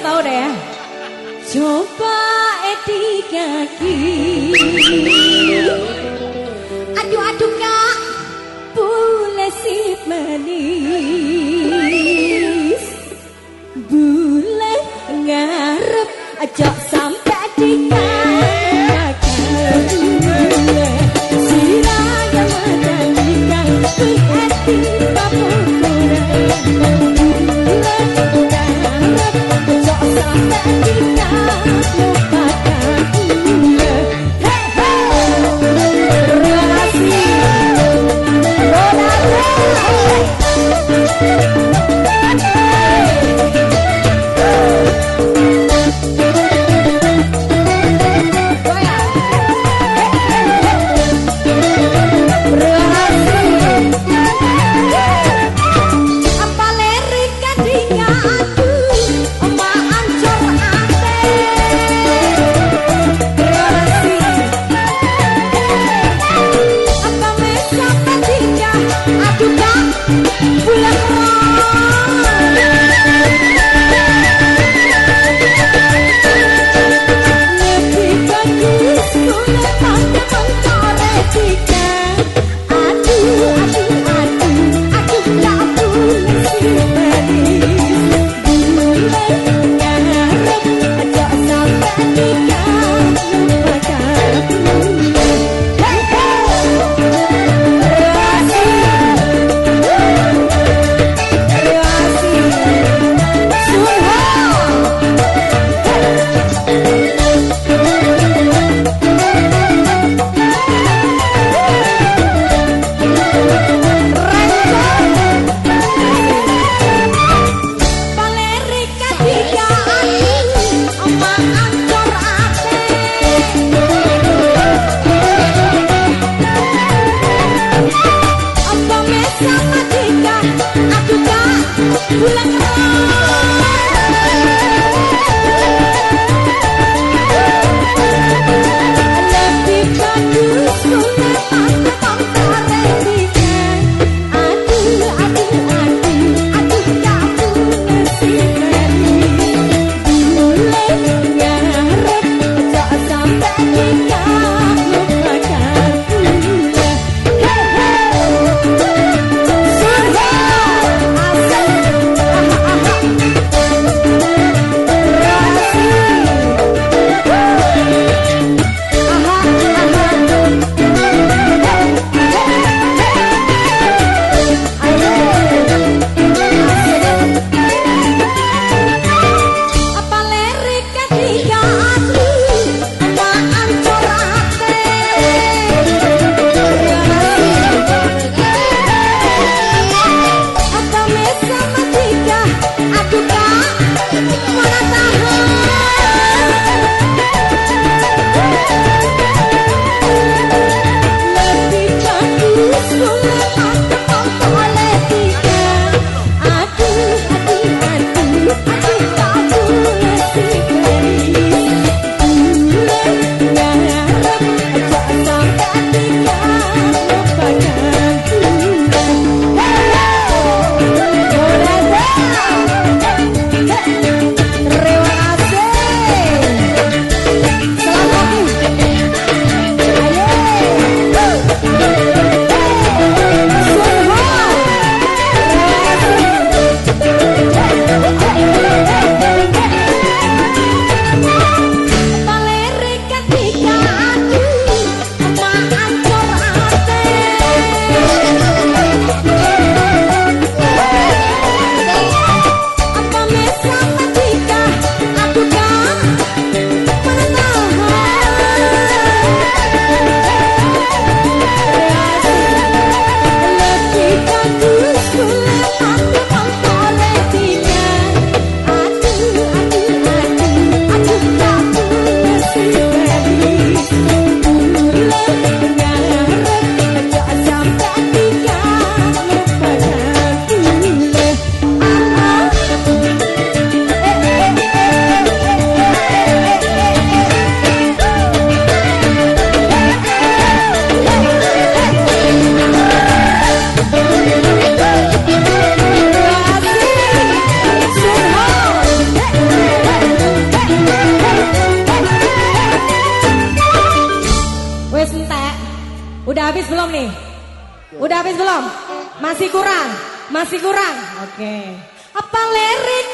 tahu deh. Coba eti kaki. Aduh aduh kak, bule sip manis. Bule ngarep ajak habis belum nih? Udah habis belum? Masih kurang, masih kurang. Oke. Okay. Apa lirik